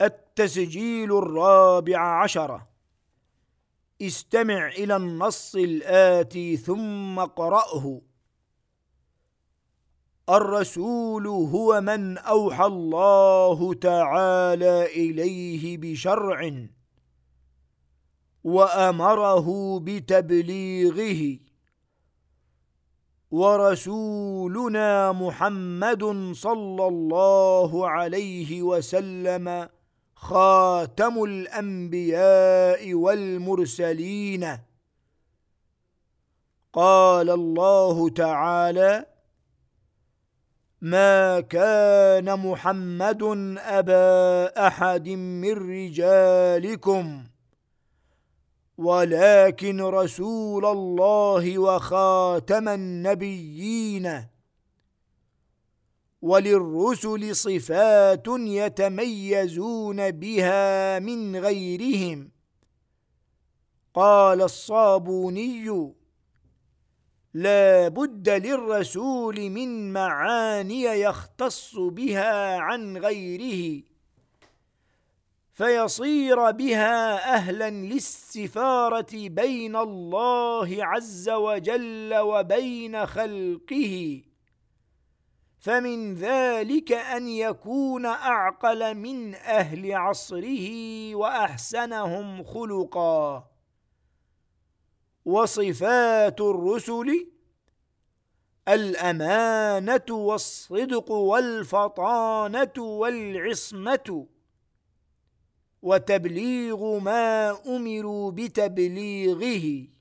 التسجيل الرابع عشر. استمع إلى النص الآتي ثم قرأه. الرسول هو من أوحى الله تعالى إليه بشرع وأمره بتبليغه. ورسولنا محمد صلى الله عليه وسلم خاتم الأنبياء والمرسلين. قال الله تعالى ما كان محمد أبا أحد من رجالكم ولكن رسول الله وخاتم النبيين. وللرسل صفات يتميزون بها من غيرهم. قال الصابوني لا بد للرسول من معاني يختص بها عن غيره فيصير بها أهلا للسفارة بين الله عز وجل وبين خلقه. فمن ذلك أن يكون أعقل من أهل عصره وأحسنهم خلقا. وصفات الرسل الأمانة والصدق والفطانة والعصمة. وتبليغ ما أمروا بتبليغه.